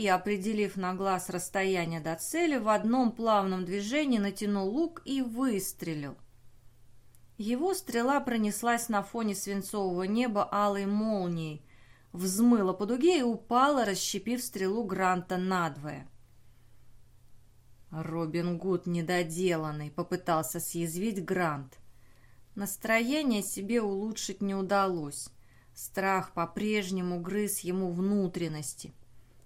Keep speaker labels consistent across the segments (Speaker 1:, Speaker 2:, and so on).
Speaker 1: и, определив на глаз расстояние до цели, в одном плавном движении натянул лук и выстрелил. Его стрела пронеслась на фоне свинцового неба алой молнией, взмыла по дуге и упала, расщепив стрелу Гранта надвое. Робин Гуд недоделанный, попытался съязвить Грант. Настроение себе улучшить не удалось. Страх по-прежнему грыз ему внутренности.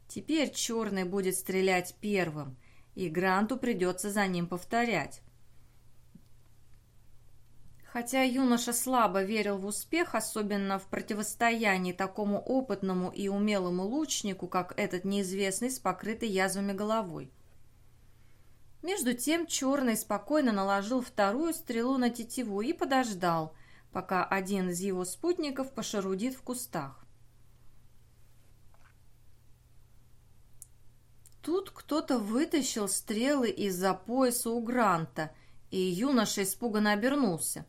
Speaker 1: Теперь черный будет стрелять первым, и Гранту придется за ним повторять. Хотя юноша слабо верил в успех, особенно в противостоянии такому опытному и умелому лучнику, как этот неизвестный с покрытой язвами головой. Между тем Черный спокойно наложил вторую стрелу на тетиву и подождал, пока один из его спутников пошарудит в кустах. Тут кто-то вытащил стрелы из-за пояса у Гранта, и юноша испуганно обернулся.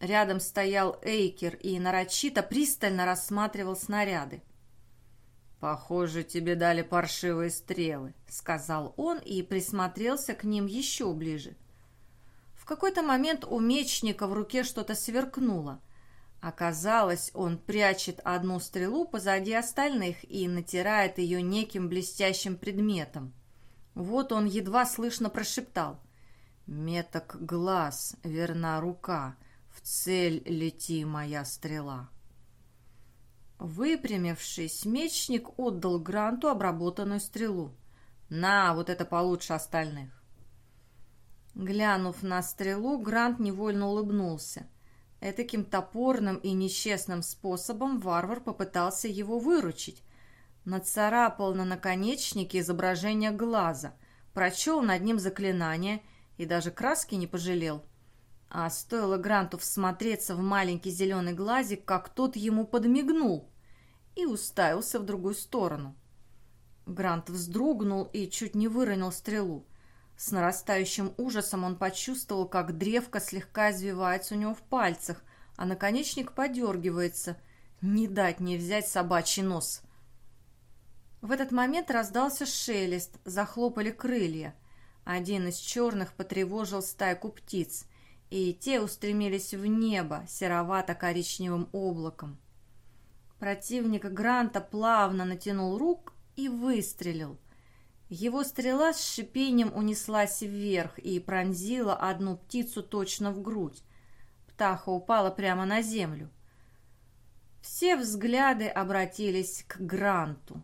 Speaker 1: Рядом стоял Эйкер и нарочито пристально рассматривал снаряды. «Похоже, тебе дали паршивые стрелы», — сказал он и присмотрелся к ним еще ближе. В какой-то момент у мечника в руке что-то сверкнуло. Оказалось, он прячет одну стрелу позади остальных и натирает ее неким блестящим предметом. Вот он едва слышно прошептал. «Меток глаз, верна рука, в цель лети моя стрела». Выпрямившись, мечник отдал Гранту обработанную стрелу. «На, вот это получше остальных!» Глянув на стрелу, Грант невольно улыбнулся. Этаким топорным и нечестным способом варвар попытался его выручить. Нацарапал на наконечнике изображение глаза, прочел над ним заклинание и даже краски не пожалел. А стоило Гранту всмотреться в маленький зеленый глазик, как тот ему подмигнул и уставился в другую сторону. Грант вздрогнул и чуть не выронил стрелу. С нарастающим ужасом он почувствовал, как древко слегка извивается у него в пальцах, а наконечник подергивается. Не дать не взять собачий нос. В этот момент раздался шелест, захлопали крылья. Один из черных потревожил стайку птиц, и те устремились в небо серовато-коричневым облаком. Противник Гранта плавно натянул рук и выстрелил. Его стрела с шипением унеслась вверх и пронзила одну птицу точно в грудь. Птаха упала прямо на землю. Все взгляды обратились к Гранту.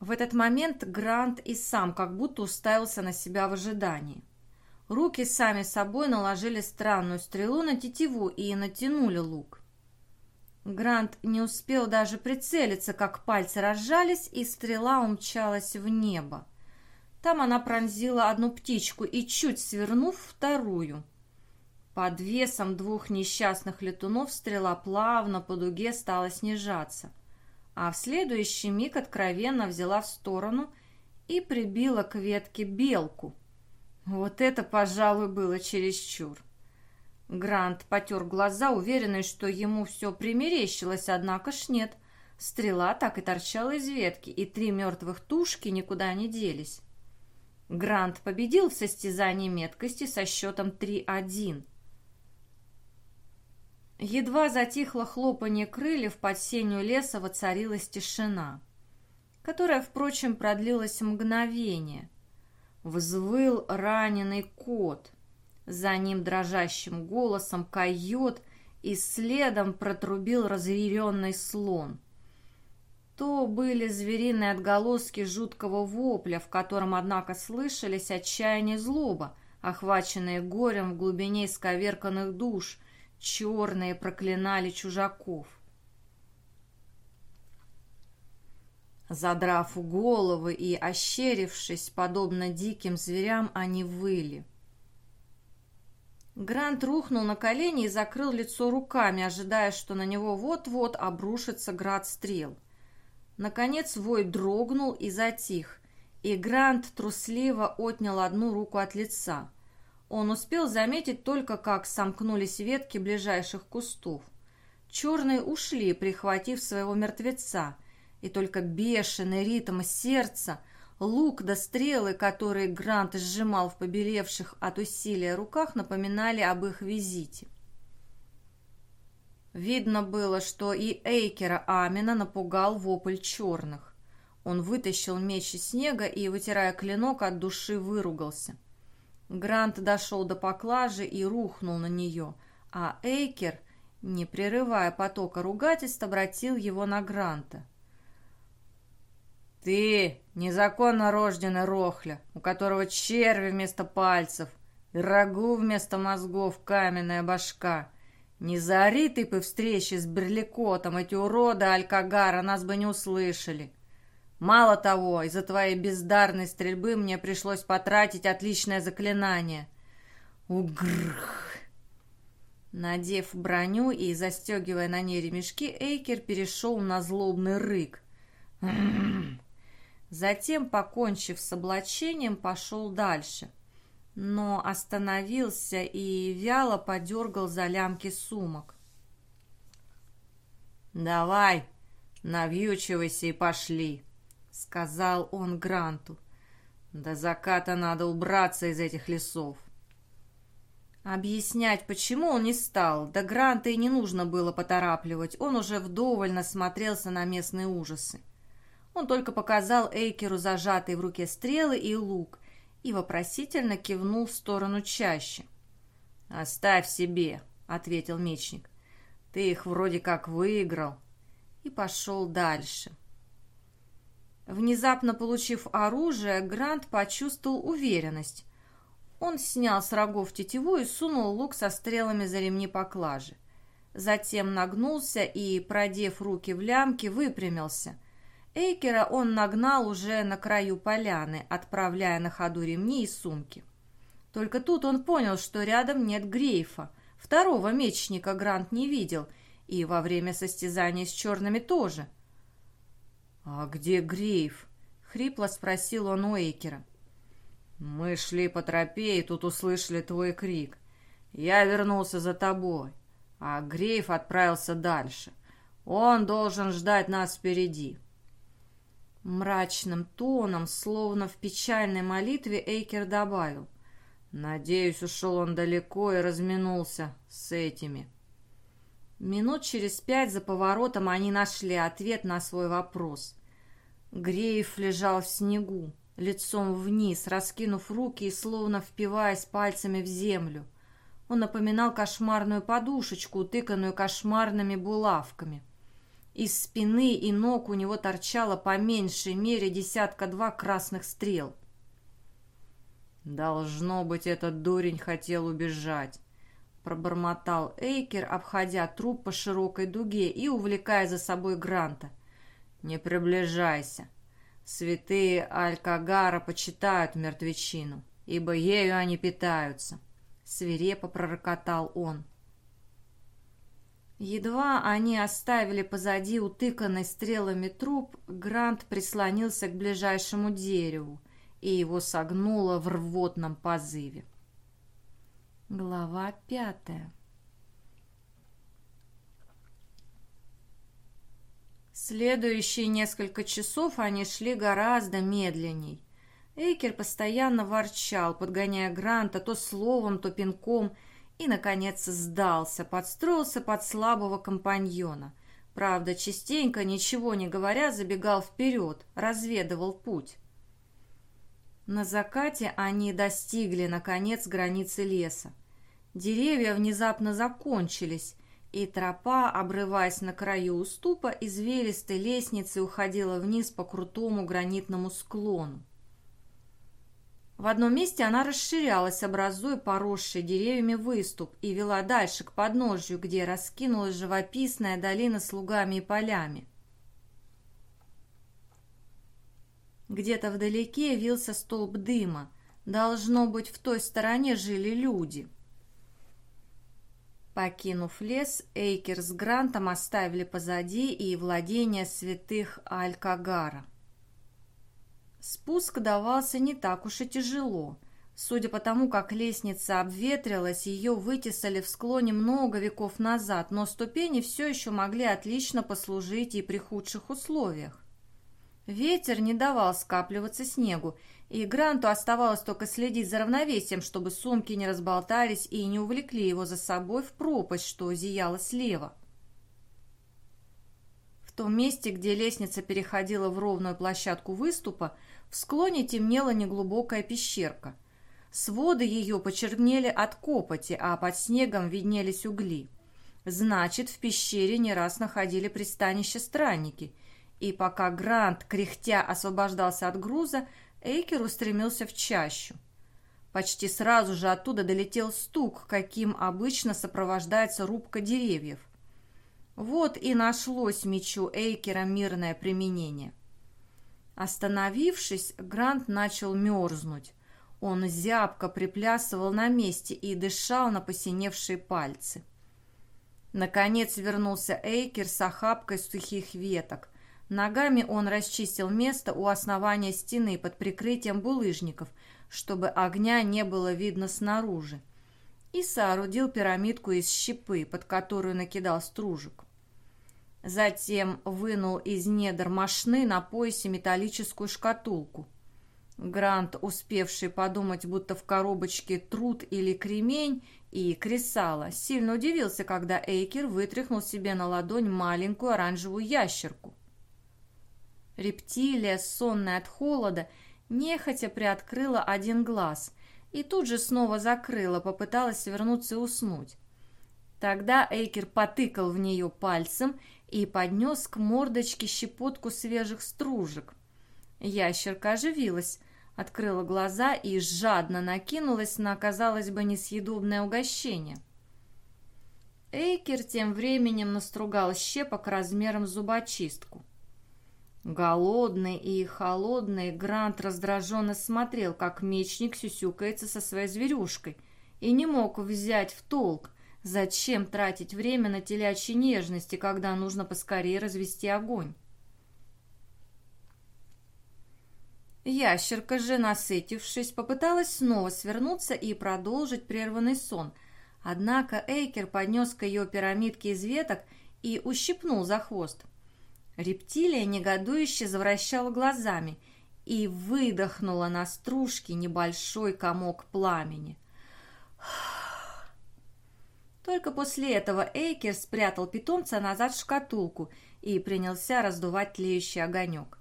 Speaker 1: В этот момент Грант и сам как будто уставился на себя в ожидании. Руки сами собой наложили странную стрелу на тетиву и натянули лук. Грант не успел даже прицелиться, как пальцы разжались, и стрела умчалась в небо. Там она пронзила одну птичку и, чуть свернув, вторую. Под весом двух несчастных летунов стрела плавно по дуге стала снижаться, а в следующий миг откровенно взяла в сторону и прибила к ветке белку, вот это, пожалуй, было чересчур. Грант потер глаза, уверенный, что ему все примерещилось, однако ж нет. Стрела так и торчала из ветки, и три мертвых тушки никуда не делись. Грант победил в состязании меткости со счетом 3-1. Едва затихло хлопанье крыльев, под сенью леса воцарилась тишина, которая, впрочем, продлилась мгновение – Взвыл раненый кот. За ним дрожащим голосом койот и следом протрубил разъяренный слон. То были звериные отголоски жуткого вопля, в котором, однако, слышались отчаяние злоба, охваченные горем в глубине исковерканных душ, черные проклинали чужаков. Задрав головы и ощерившись, подобно диким зверям, они выли. Грант рухнул на колени и закрыл лицо руками, ожидая, что на него вот-вот обрушится град стрел. Наконец вой дрогнул и затих, и Грант трусливо отнял одну руку от лица. Он успел заметить только, как сомкнулись ветки ближайших кустов. Черные ушли, прихватив своего мертвеца – и только бешеный ритм сердца, лук да стрелы, которые Грант сжимал в побелевших от усилия руках, напоминали об их визите. Видно было, что и Эйкера Амина напугал вопль черных. Он вытащил меч из снега и, вытирая клинок, от души выругался. Грант дошел до поклажи и рухнул на нее, а Эйкер, не прерывая потока ругательств, обратил его на Гранта. «Ты, незаконно рожденный Рохля, у которого черви вместо пальцев и рагу вместо мозгов каменная башка!» Не заори ты при встрече с Берликотом, эти уроды Алькагара нас бы не услышали. Мало того, из-за твоей бездарной стрельбы мне пришлось потратить отличное заклинание. Угрх! Надев броню и застегивая на ней ремешки, Эйкер перешел на злобный рык. Затем, покончив с облачением, пошел дальше — но остановился и вяло подергал за лямки сумок. «Давай, навьючивайся и пошли», — сказал он Гранту. «До заката надо убраться из этих лесов». Объяснять, почему он не стал, да Гранта и не нужно было поторапливать, он уже вдоволь насмотрелся на местные ужасы. Он только показал Эйкеру зажатые в руке стрелы и лук, и вопросительно кивнул в сторону чаще. «Оставь себе», — ответил мечник. «Ты их вроде как выиграл». И пошел дальше. Внезапно получив оружие, Грант почувствовал уверенность. Он снял с рогов тетиву и сунул лук со стрелами за ремни поклажи. Затем нагнулся и, продев руки в лямки, выпрямился — Эйкера он нагнал уже на краю поляны, отправляя на ходу ремни и сумки. Только тут он понял, что рядом нет Грейфа. Второго мечника Грант не видел, и во время состязания с черными тоже. «А где Грейф?» — хрипло спросил он у Эйкера. «Мы шли по тропе и тут услышали твой крик. Я вернулся за тобой, а Грейф отправился дальше. Он должен ждать нас впереди». Мрачным тоном, словно в печальной молитве, Эйкер добавил. «Надеюсь, ушел он далеко и разминулся с этими». Минут через пять за поворотом они нашли ответ на свой вопрос. Греев лежал в снегу, лицом вниз, раскинув руки и словно впиваясь пальцами в землю. Он напоминал кошмарную подушечку, утыканную кошмарными булавками. Из спины и ног у него торчало по меньшей мере десятка-два красных стрел. «Должно быть, этот дурень хотел убежать», — пробормотал Эйкер, обходя труп по широкой дуге и увлекая за собой Гранта. «Не приближайся. Святые Алькагара почитают мертвечину, ибо ею они питаются», — свирепо пророкотал он. Едва они оставили позади утыканный стрелами труп, Грант прислонился к ближайшему дереву, и его согнуло в рвотном позыве. Глава пятая Следующие несколько часов они шли гораздо медленней. Эйкер постоянно ворчал, подгоняя Гранта то словом, то пинком – и, наконец, сдался, подстроился под слабого компаньона. Правда, частенько, ничего не говоря, забегал вперед, разведывал путь. На закате они достигли, наконец, границы леса. Деревья внезапно закончились, и тропа, обрываясь на краю уступа, извилистой лестницы уходила вниз по крутому гранитному склону. В одном месте она расширялась, образуя поросший деревьями выступ, и вела дальше, к подножью, где раскинулась живописная долина с лугами и полями. Где-то вдалеке вился столб дыма. Должно быть, в той стороне жили люди. Покинув лес, Эйкер с Грантом оставили позади и владения святых Аль-Кагара. Спуск давался не так уж и тяжело. Судя по тому, как лестница обветрилась, ее вытесали в склоне много веков назад, но ступени все еще могли отлично послужить и при худших условиях. Ветер не давал скапливаться снегу, и Гранту оставалось только следить за равновесием, чтобы сумки не разболтались и не увлекли его за собой в пропасть, что зияла слева. В том месте, где лестница переходила в ровную площадку выступа, в склоне темнела неглубокая пещерка. Своды ее почернели от копоти, а под снегом виднелись угли. Значит, в пещере не раз находили пристанище странники. И пока Грант, кряхтя, освобождался от груза, Эйкер устремился в чащу. Почти сразу же оттуда долетел стук, каким обычно сопровождается рубка деревьев. Вот и нашлось мечу Эйкера мирное применение. Остановившись, Грант начал мерзнуть. Он зябко приплясывал на месте и дышал на посиневшие пальцы. Наконец вернулся Эйкер с охапкой сухих веток. Ногами он расчистил место у основания стены под прикрытием булыжников, чтобы огня не было видно снаружи, и соорудил пирамидку из щепы, под которую накидал стружек. Затем вынул из недр мошны на поясе металлическую шкатулку. Грант, успевший подумать, будто в коробочке труд или кремень и кресало, сильно удивился, когда Эйкер вытряхнул себе на ладонь маленькую оранжевую ящерку. Рептилия, сонная от холода, нехотя приоткрыла один глаз и тут же снова закрыла, попыталась вернуться и уснуть. Тогда Эйкер потыкал в нее пальцем и поднес к мордочке щепотку свежих стружек. Ящерка оживилась, открыла глаза и жадно накинулась на, казалось бы, несъедобное угощение. Эйкер тем временем настругал щепок размером зубочистку. Голодный и холодный Грант раздраженно смотрел, как мечник сюсюкается со своей зверюшкой, и не мог взять в толк, зачем тратить время на телячьи нежности, когда нужно поскорее развести огонь. Ящерка же, насытившись, попыталась снова свернуться и продолжить прерванный сон, однако Эйкер поднес к ее пирамидке из веток и ущипнул за хвост. Рептилия негодующе завращала глазами и выдохнула на стружке небольшой комок пламени. Только после этого Эйкер спрятал питомца назад в шкатулку и принялся раздувать тлеющий огонек.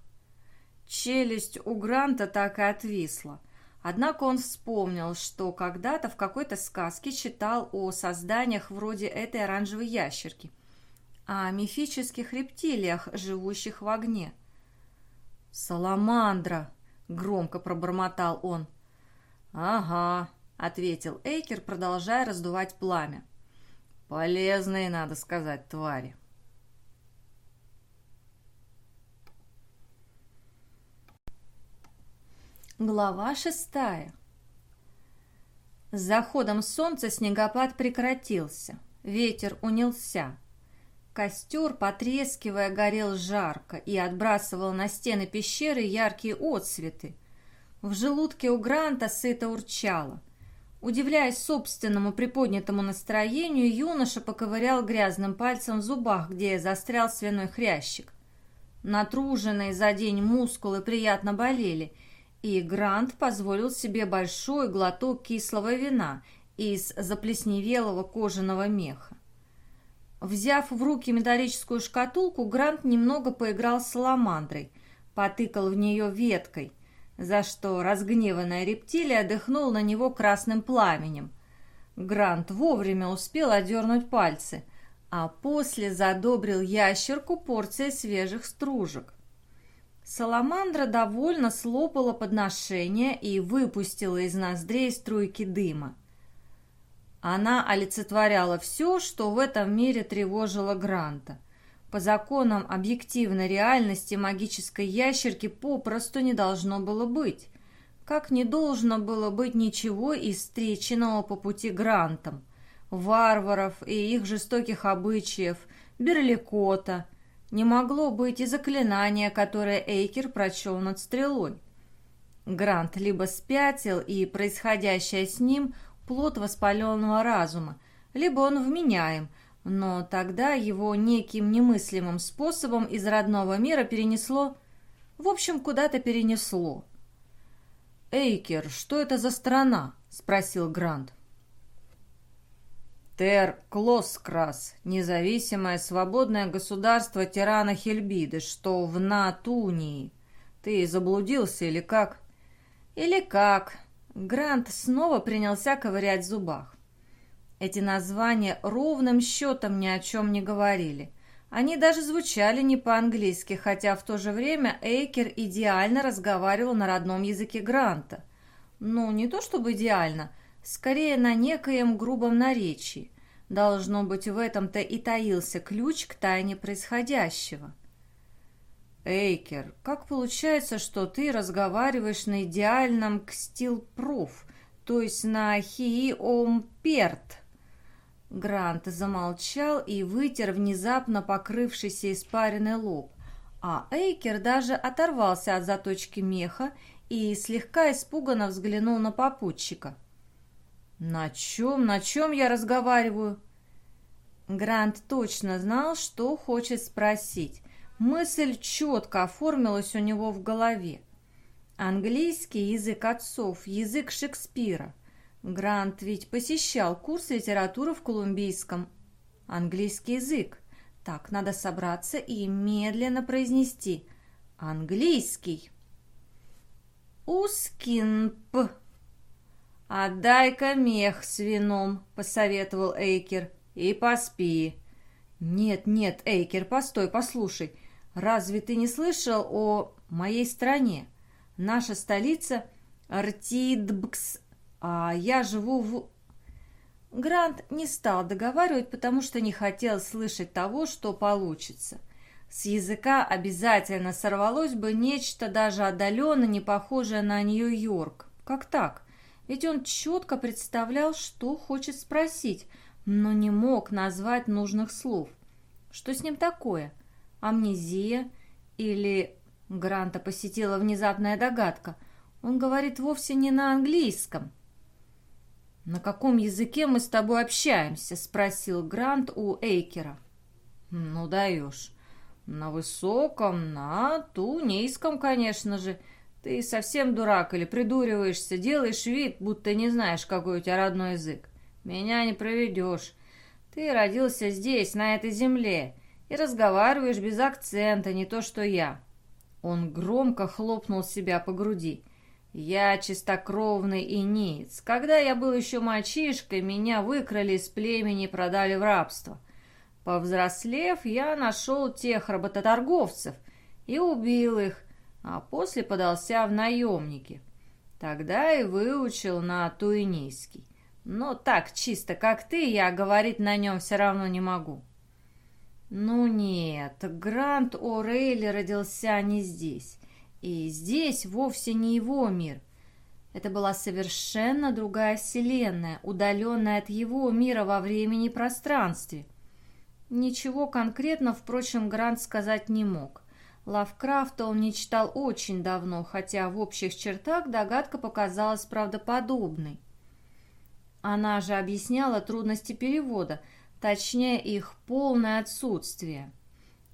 Speaker 1: Челюсть у Гранта так и отвисла. Однако он вспомнил, что когда-то в какой-то сказке читал о созданиях вроде этой оранжевой ящерки, о мифических рептилиях, живущих в огне. «Саламандра!» — громко пробормотал он. «Ага», — ответил Эйкер, продолжая раздувать пламя. «Полезные, надо сказать, твари». Глава шестая. С заходом солнца снегопад прекратился, ветер унялся. Костер, потрескивая, горел жарко и отбрасывал на стены пещеры яркие отсветы. В желудке у Гранта сыто урчало. Удивляясь собственному приподнятому настроению, юноша поковырял грязным пальцем в зубах, где застрял свиной хрящик. Натруженные за день мускулы приятно болели – и Грант позволил себе большой глоток кислого вина из заплесневелого кожаного меха. Взяв в руки металлическую шкатулку, Грант немного поиграл с саламандрой, потыкал в нее веткой, за что разгневанная рептилия дыхнул на него красным пламенем. Грант вовремя успел одернуть пальцы, а после задобрил ящерку порцией свежих стружек. Саламандра довольно слопала подношение и выпустила из ноздрей струйки дыма. Она олицетворяла все, что в этом мире тревожило Гранта. По законам объективной реальности магической ящерки попросту не должно было быть. Как не должно было быть ничего из встреченного по пути Грантом. Варваров и их жестоких обычаев, Берликота – не могло быть и заклинания, которое Эйкер прочел над стрелой. Грант либо спятил, и происходящее с ним – плод воспаленного разума, либо он вменяем, но тогда его неким немыслимым способом из родного мира перенесло В общем, куда-то перенесло. «Эйкер, что это за страна?» — спросил Грант. Тер Клоскрас, независимое свободное государство тирана Хельбиды, что в Натунии. Ты заблудился или как? Или как? Грант снова принялся ковырять в зубах. Эти названия ровным счетом ни о чем не говорили. Они даже звучали не по-английски, хотя в то же время Эйкер идеально разговаривал на родном языке Гранта. Ну, не то чтобы идеально, скорее на некоем грубом наречии. Должно быть, в этом-то и таился ключ к тайне происходящего. «Эйкер, как получается, что ты разговариваешь на идеальном кстил-пруф, то есть на хиомперт?» Грант замолчал и вытер внезапно покрывшийся испаренный лоб, а Эйкер даже оторвался от заточки меха и слегка испуганно взглянул на попутчика. «На чем, на чем я разговариваю?» Грант точно знал, что хочет спросить. Мысль четко оформилась у него в голове. Английский язык отцов, язык Шекспира. Грант ведь посещал курс литературы в Колумбийском. Английский язык. Так, надо собраться и медленно произнести. Английский. Ускинп. «Отдай-ка мех с вином», — посоветовал Эйкер, — «и поспи». «Нет, нет, Эйкер, постой, послушай. Разве ты не слышал о моей стране? Наша столица Ртидбкс, а я живу в...» Грант не стал договаривать, потому что не хотел слышать того, что получится. С языка обязательно сорвалось бы нечто даже отдаленно не похожее на Нью-Йорк. Как так? Ведь он четко представлял, что хочет спросить, но не мог назвать нужных слов. Что с ним такое? Амнезия? Или Гранта посетила внезапная догадка? Он говорит вовсе не на английском. «На каком языке мы с тобой общаемся?» — спросил Грант у Эйкера. «Ну, даешь. На высоком, на тунейском, конечно же. Ты совсем дурак или придуриваешься, делаешь вид, будто не знаешь, какой у тебя родной язык. Меня не проведешь. Ты родился здесь, на этой земле, и разговариваешь без акцента, не то что я». Он громко хлопнул себя по груди. Я чистокровный инеец. Когда я был еще мальчишкой, меня выкрали из племени и продали в рабство. Повзрослев, я нашел тех работоторговцев и убил их, а после подался в наемники. Тогда и выучил на туинийский. Но так чисто, как ты, я говорить на нем все равно не могу. Ну нет, Грант О'Рейли родился не здесь. И здесь вовсе не его мир. Это была совершенно другая вселенная, удаленная от его мира во времени и пространстве. Ничего конкретно, впрочем, Грант сказать не мог. Лавкрафта он не читал очень давно, хотя в общих чертах догадка показалась правдоподобной. Она же объясняла трудности перевода, точнее их полное отсутствие.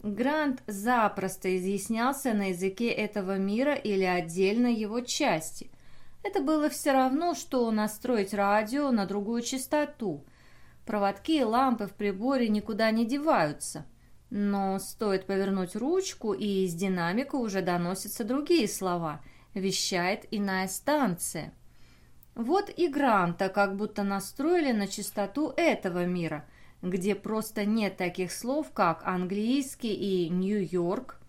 Speaker 1: Грант запросто изъяснялся на языке этого мира или отдельно его части. Это было все равно, что настроить радио на другую частоту. Проводки и лампы в приборе никуда не деваются. Но стоит повернуть ручку, и из динамика уже доносятся другие слова. Вещает иная станция. Вот и Гранта как будто настроили на частоту этого мира – где просто нет таких слов, как английский и Нью-Йорк.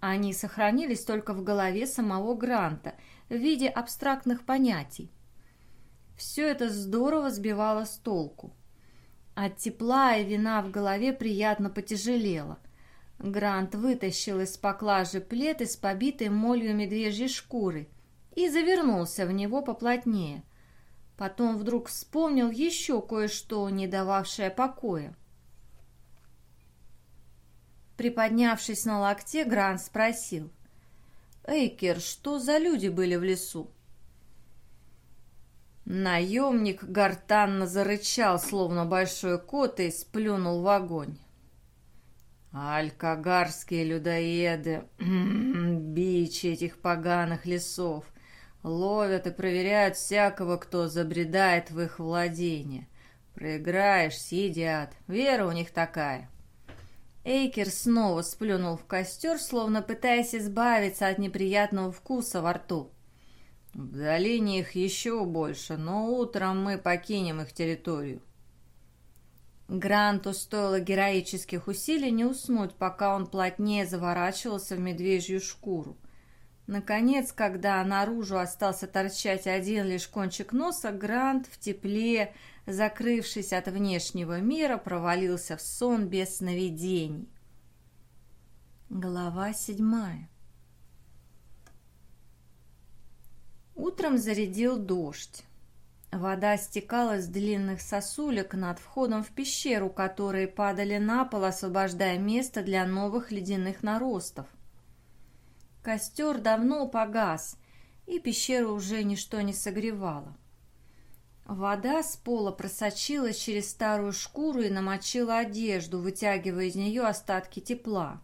Speaker 1: Они сохранились только в голове самого Гранта в виде абстрактных понятий. Все это здорово сбивало с толку. От тепла и вина в голове приятно потяжелело. Грант вытащил из поклажи плед из побитой молью медвежьей шкуры и завернулся в него поплотнее. Потом вдруг вспомнил еще кое-что, не дававшее покоя. Приподнявшись на локте, Грант спросил. «Эйкер, что за люди были в лесу?» Наемник гортанно зарычал, словно большой кот, и сплюнул в огонь. «Алькагарские людоеды, дичи этих поганых лесов. Ловят и проверяют всякого, кто забредает в их владение. Проиграешь, съедят. Вера у них такая. Эйкер снова сплюнул в костер, словно пытаясь избавиться от неприятного вкуса во рту. В долине их еще больше, но утром мы покинем их территорию. Гранту стоило героических усилий не уснуть, пока он плотнее заворачивался в медвежью шкуру. Наконец, когда наружу остался торчать один лишь кончик носа, Грант в тепле, закрывшись от внешнего мира, провалился в сон без сновидений. Глава седьмая Утром зарядил дождь. Вода стекала с длинных сосулек над входом в пещеру, которые падали на пол, освобождая место для новых ледяных наростов. Костер давно погас, и пещеру уже ничто не согревало. Вода с пола просочилась через старую шкуру и намочила одежду, вытягивая из нее остатки тепла.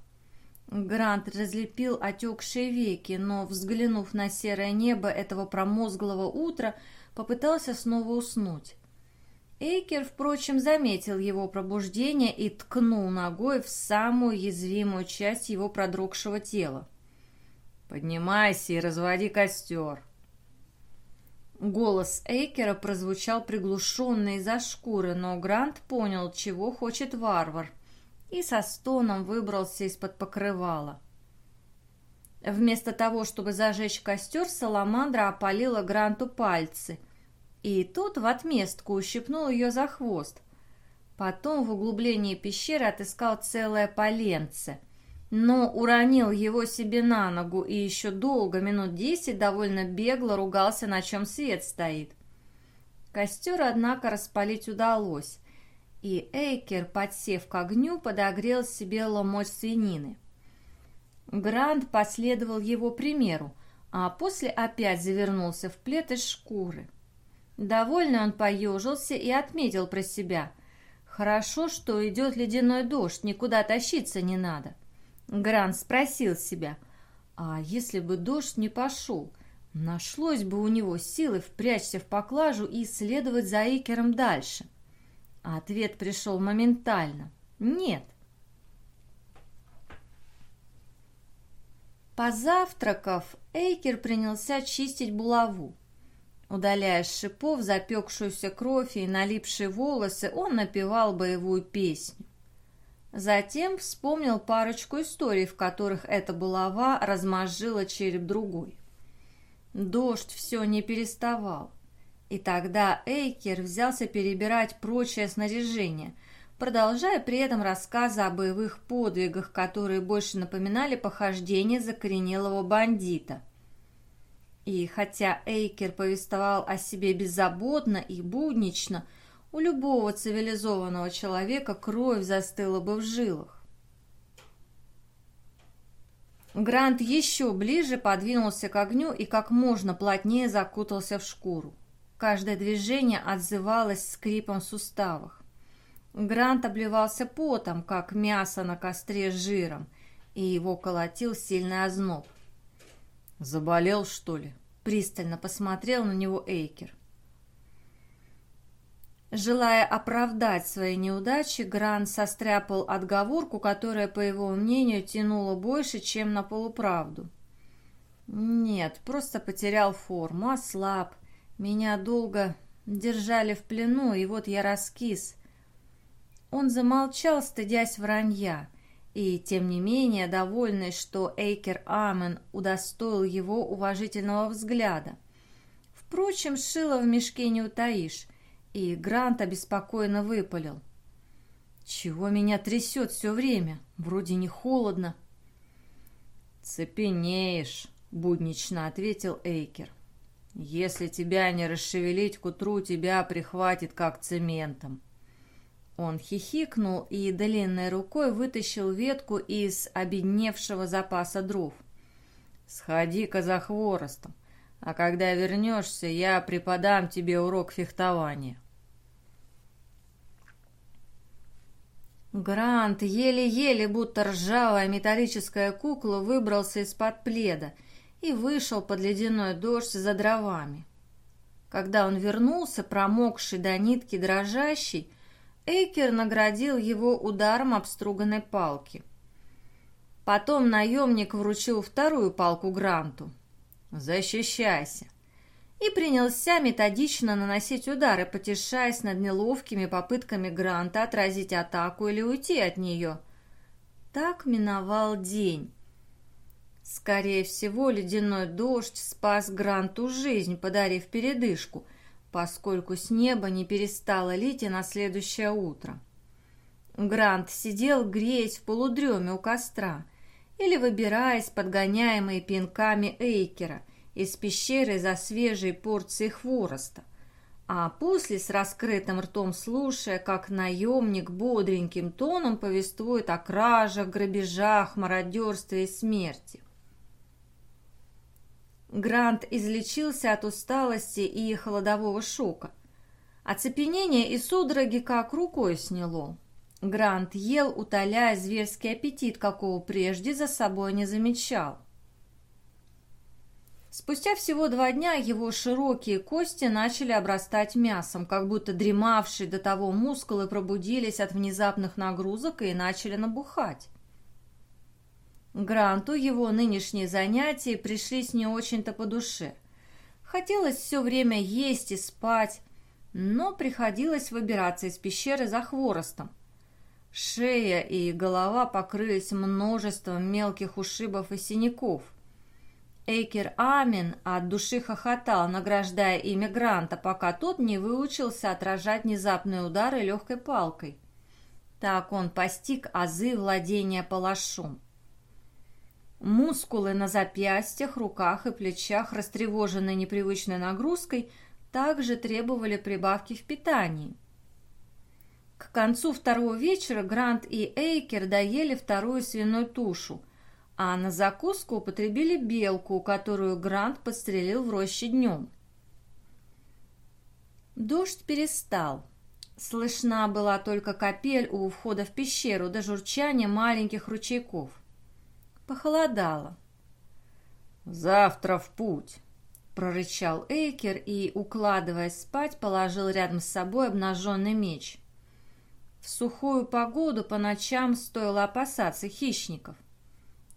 Speaker 1: Грант разлепил отекшие веки, но, взглянув на серое небо этого промозглого утра, попытался снова уснуть. Эйкер, впрочем, заметил его пробуждение и ткнул ногой в самую уязвимую часть его продрогшего тела. «Поднимайся и разводи костер!» Голос Эйкера прозвучал приглушенно из-за шкуры, но Грант понял, чего хочет варвар, и со стоном выбрался из-под покрывала. Вместо того, чтобы зажечь костер, Саламандра опалила Гранту пальцы, и тот в отместку ущипнул ее за хвост. Потом в углублении пещеры отыскал целое поленце, но уронил его себе на ногу и еще долго, минут десять, довольно бегло ругался, на чем свет стоит. Костер, однако, распалить удалось, и Эйкер, подсев к огню, подогрел себе ломоть свинины. Грант последовал его примеру, а после опять завернулся в плед из шкуры. Довольно он поежился и отметил про себя. Хорошо, что идет ледяной дождь, никуда тащиться не надо. Грант спросил себя, а если бы дождь не пошел, нашлось бы у него силы впрячься в поклажу и следовать за Икером дальше? ответ пришел моментально. Нет. Позавтракав, Эйкер принялся чистить булаву. Удаляя с шипов запекшуюся кровь и налипшие волосы, он напевал боевую песню. Затем вспомнил парочку историй, в которых эта булава размозжила череп другой. Дождь все не переставал. И тогда Эйкер взялся перебирать прочее снаряжение, продолжая при этом рассказы о боевых подвигах, которые больше напоминали похождение закоренелого бандита. И хотя Эйкер повествовал о себе беззаботно и буднично, у любого цивилизованного человека кровь застыла бы в жилах. Грант еще ближе подвинулся к огню и как можно плотнее закутался в шкуру. Каждое движение отзывалось скрипом в суставах. Грант обливался потом, как мясо на костре с жиром, и его колотил сильный озноб. «Заболел, что ли?» — пристально посмотрел на него Эйкер. Желая оправдать свои неудачи, Грант состряпал отговорку, которая, по его мнению, тянула больше, чем на полуправду. «Нет, просто потерял форму, ослаб. Меня долго держали в плену, и вот я раскис. Он замолчал, стыдясь вранья, и, тем не менее, довольный, что Эйкер Амен удостоил его уважительного взгляда. Впрочем, шило в мешке не утаишь, и Грант обеспокоенно выпалил. «Чего меня трясет все время? Вроде не холодно».
Speaker 2: «Цепенеешь», — буднично ответил Эйкер. «Если тебя не расшевелить, к утру тебя прихватит как цементом».
Speaker 1: Он хихикнул и длинной рукой вытащил ветку из обедневшего запаса дров.
Speaker 2: «Сходи-ка за хворостом, а когда вернешься, я преподам тебе урок фехтования».
Speaker 1: Грант еле-еле, будто ржавая металлическая кукла, выбрался из-под пледа и вышел под ледяной дождь за дровами. Когда он вернулся, промокший до нитки дрожащий, Эйкер наградил его ударом обструганной палки. Потом наемник вручил вторую палку Гранту. «Защищайся!» И принялся методично наносить удары, потешаясь над неловкими попытками Гранта отразить атаку или уйти от нее. Так миновал день. Скорее всего, ледяной дождь спас Гранту жизнь, подарив передышку, поскольку с неба не перестало лить и на следующее утро. Грант сидел, греясь в полудреме у костра или выбираясь, подгоняемый пинками Эйкера – из пещеры за свежей порцией хвороста, а после с раскрытым ртом слушая, как наемник бодреньким тоном повествует о кражах, грабежах, мародерстве и смерти. Грант излечился от усталости и холодового шока. Оцепенение и судороги как рукой сняло. Грант ел, утоляя зверский аппетит, какого прежде за собой не замечал. Спустя всего два дня его широкие кости начали обрастать мясом, как будто дремавшие до того мускулы пробудились от внезапных нагрузок и начали набухать. Гранту его нынешние занятия пришлись не очень-то по душе. Хотелось все время есть и спать, но приходилось выбираться из пещеры за хворостом. Шея и голова покрылись множеством мелких ушибов и синяков. Эйкер Амин от души хохотал, награждая иммигранта, пока тот не выучился отражать внезапные удары легкой палкой. Так он постиг азы владения палашом. Мускулы на запястьях, руках и плечах, растревоженные непривычной нагрузкой, также требовали прибавки в питании. К концу второго вечера Грант и Эйкер доели вторую свиную тушу – а на закуску употребили белку, которую Грант подстрелил в роще днем. Дождь перестал. Слышна была только капель у входа в пещеру до журчания маленьких ручейков. Похолодало. «Завтра в путь!» — прорычал Эйкер и, укладываясь спать, положил рядом с собой обнаженный меч. В сухую погоду по ночам стоило опасаться хищников.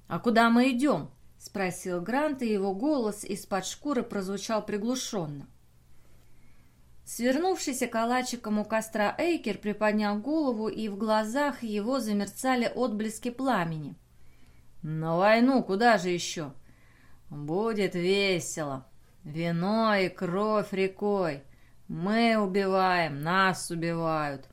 Speaker 1: «А куда мы идем?» — спросил Грант, и его голос из-под шкуры прозвучал приглушенно. Свернувшийся калачиком у костра Эйкер приподнял голову, и в глазах его замерцали отблески пламени. «На войну куда же еще?» «Будет весело. Вино и кровь рекой. Мы убиваем, нас убивают.